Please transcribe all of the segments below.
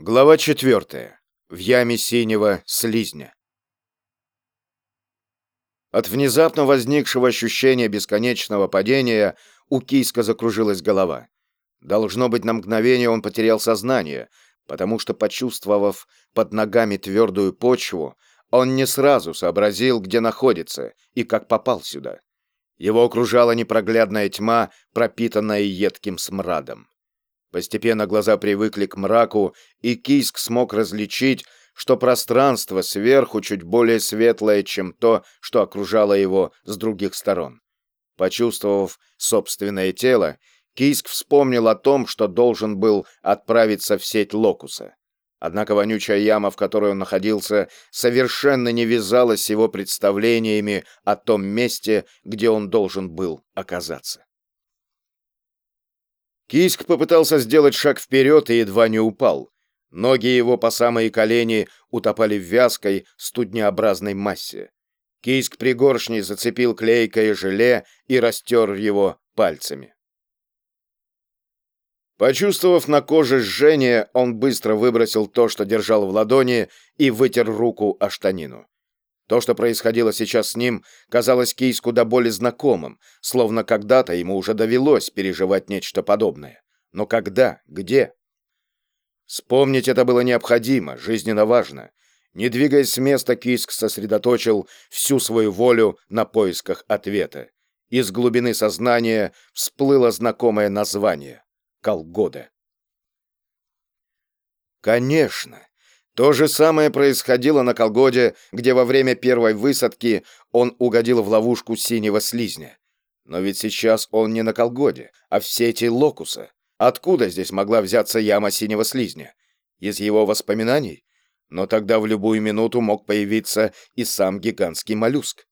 Глава четвертая. В яме синего слизня. От внезапно возникшего ощущения бесконечного падения у Кийска закружилась голова. Должно быть, на мгновение он потерял сознание, потому что, почувствовав под ногами твердую почву, он не сразу сообразил, где находится и как попал сюда. Его окружала непроглядная тьма, пропитанная едким смрадом. Постепенно глаза привыкли к мраку, и Кийск смог различить, что пространство сверху чуть более светлое, чем то, что окружало его с других сторон. Почувствовав собственное тело, Кийск вспомнил о том, что должен был отправиться в сеть Локуса. Однако вонючая яма, в которой он находился, совершенно не вязалась с его представлениями о том месте, где он должен был оказаться. Киск попытался сделать шаг вперед и едва не упал. Ноги его по самые колени утопали в вязкой, студнеобразной массе. Киск пригоршней зацепил клейкое желе и растер его пальцами. Почувствовав на коже жжение, он быстро выбросил то, что держал в ладони, и вытер руку о штанину. То, что происходило сейчас с ним, казалось Кейску до боли знакомым, словно когда-то ему уже довелось переживать нечто подобное. Но когда? Где? Вспомнить это было необходимо, жизненно важно. Не двигаясь с места, Киск сосредоточил всю свою волю на поисках ответа. Из глубины сознания всплыло знакомое название — Колгода. Конечно, то же самое происходило на Колгоде, где во время первой высадки он угодил в ловушку синего слизня. Но ведь сейчас он не на Колгоде, а в сети Локуса. Откуда здесь могла взяться яма синего слизня? Из его воспоминаний? Но тогда в любую минуту мог появиться и сам гигантский моллюск.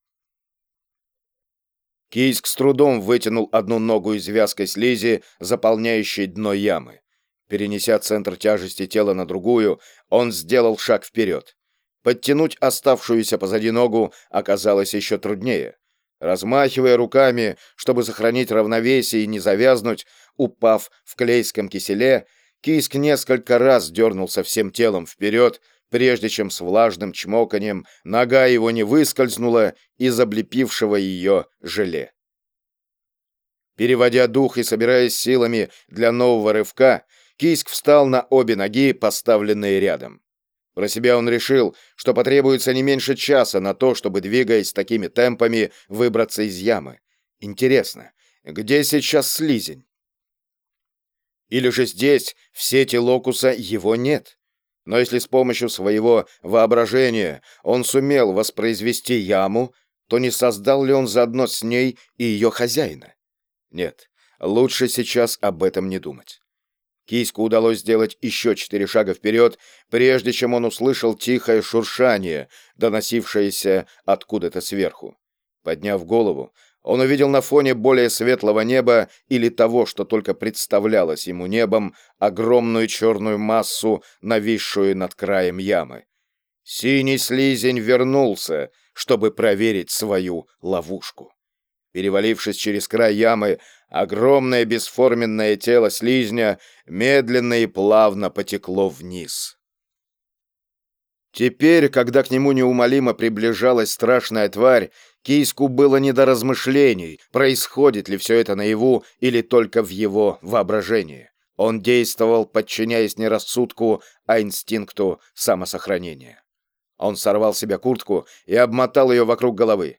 Кийск с трудом вытянул одну ногу из вязкой слизи, заполняющей дно ямы. Перенеся центр тяжести тела на другую, он сделал шаг вперед. Подтянуть оставшуюся позади ногу оказалось еще труднее. Размахивая руками, чтобы сохранить равновесие и не завязнуть, упав в клейском киселе, Киск несколько раз дернулся всем телом вперед, прежде чем с влажным чмоканием нога его не выскользнула из облепившего ее желе. Переводя дух и собираясь силами для нового рывка, Кийск встал на обе ноги, поставленные рядом. Про себя он решил, что потребуется не меньше часа на то, чтобы, двигаясь такими темпами, выбраться из ямы. Интересно, где сейчас слизень? Или же здесь, в сети локуса, его нет? Но если с помощью своего воображения он сумел воспроизвести яму, то не создал ли он заодно с ней и ее хозяина? Нет, лучше сейчас об этом не думать. Киську удалось сделать еще четыре шага вперед, прежде чем он услышал тихое шуршание, доносившееся откуда-то сверху. Подняв голову, он увидел на фоне более светлого неба или того, что только представлялось ему небом, огромную черную массу, нависшую над краем ямы. Синий слизень вернулся, чтобы проверить свою ловушку. Перевалившись через край ямы, огромное бесформенное тело слизня медленно и плавно потекло вниз. Теперь, когда к нему неумолимо приближалась страшная тварь, Кийску было не до размышлений, происходит ли все это наяву или только в его воображении. Он действовал, подчиняясь не рассудку, а инстинкту самосохранения. Он сорвал себе куртку и обмотал ее вокруг головы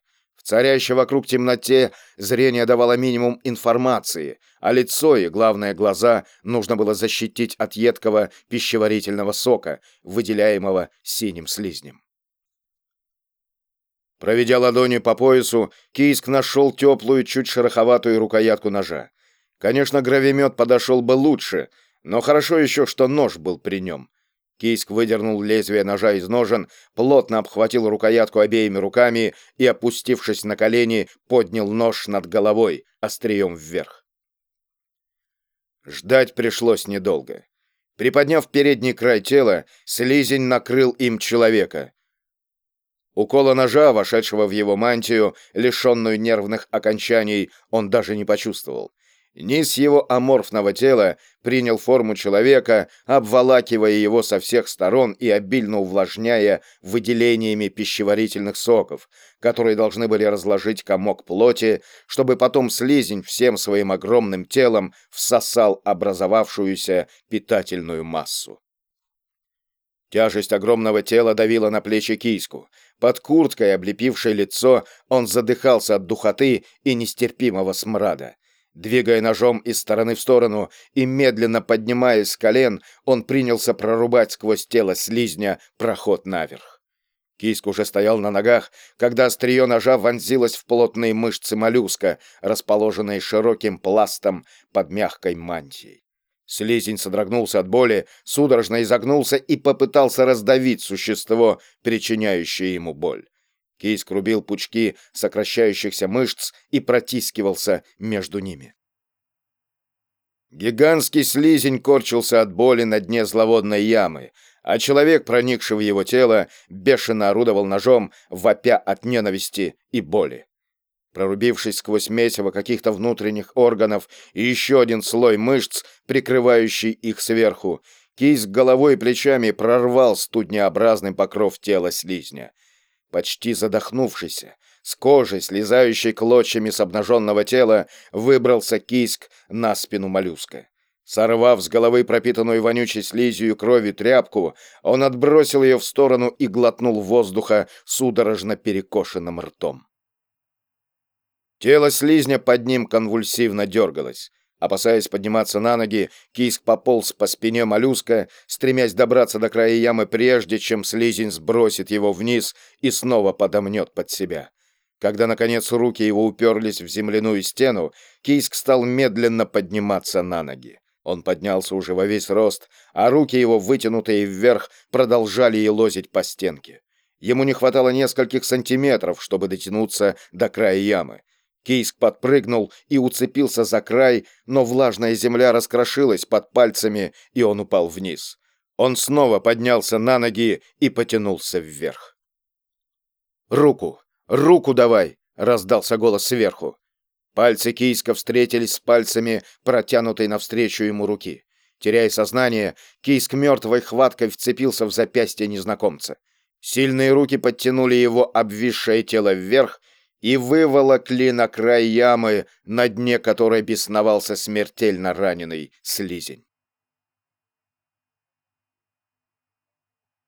царящей вокруг темноте зрение давало минимум информации, а лицо и, главное, глаза нужно было защитить от едкого пищеварительного сока, выделяемого синим слизнем. Проведя ладонью по поясу, Кийск нашел теплую, чуть шероховатую рукоятку ножа. Конечно, гравимет подошел бы лучше, но хорошо еще, что нож был при нем. Кийск выдернул лезвие ножа из ножен, плотно обхватил рукоятку обеими руками и, опустившись на колени, поднял нож над головой, острием вверх. Ждать пришлось недолго. Приподняв передний край тела, слизень накрыл им человека. Укола ножа, вошедшего в его мантию, лишенную нервных окончаний, он даже не почувствовал. Низ его аморфного тела принял форму человека, обволакивая его со всех сторон и обильно увлажняя выделениями пищеварительных соков, которые должны были разложить комок плоти, чтобы потом слизень всем своим огромным телом всосал образовавшуюся питательную массу. Тяжесть огромного тела давила на плечи киску. Под курткой, облепившей лицо, он задыхался от духоты и нестерпимого смрада. Двигая ножом из стороны в сторону и медленно поднимаясь с колен, он принялся прорубать сквозь тело слизня проход наверх. Киск уже стоял на ногах, когда острие ножа вонзилось в плотные мышцы моллюска, расположенные широким пластом под мягкой мантией. Слизень содрогнулся от боли, судорожно изогнулся и попытался раздавить существо, причиняющее ему боль. Кейс рубил пучки сокращающихся мышц и протискивался между ними. Гигантский слизень корчился от боли на дне зловодной ямы, а человек, проникший в его тело, бешено орудовал ножом, вопя от ненависти и боли. Прорубившись сквозь месиво каких-то внутренних органов и еще один слой мышц, прикрывающий их сверху, Кейс головой и плечами прорвал студнеобразный покров тела слизня — почти задохнувшийся, с кожей, слезающей клочьями с обнаженного тела, выбрался киск на спину моллюска. Сорвав с головы пропитанную вонючей слизью и кровью тряпку, он отбросил ее в сторону и глотнул воздуха судорожно перекошенным ртом. Тело слизня под ним конвульсивно дергалось. Опасаясь подниматься на ноги, киск пополз по спине моллюска, стремясь добраться до края ямы прежде, чем слизень сбросит его вниз и снова подомнет под себя. Когда, наконец, руки его уперлись в земляную стену, Кийск стал медленно подниматься на ноги. Он поднялся уже во весь рост, а руки его, вытянутые вверх, продолжали елозить по стенке. Ему не хватало нескольких сантиметров, чтобы дотянуться до края ямы. Кейск подпрыгнул и уцепился за край, но влажная земля раскрошилась под пальцами, и он упал вниз. Он снова поднялся на ноги и потянулся вверх. «Руку! Руку давай!» — раздался голос сверху. Пальцы Кийска встретились с пальцами, протянутой навстречу ему руки. Теряя сознание, Кийск мертвой хваткой вцепился в запястье незнакомца. Сильные руки подтянули его обвисшее тело вверх, и выволокли на край ямы, на дне которой бесновался смертельно раненый слизень.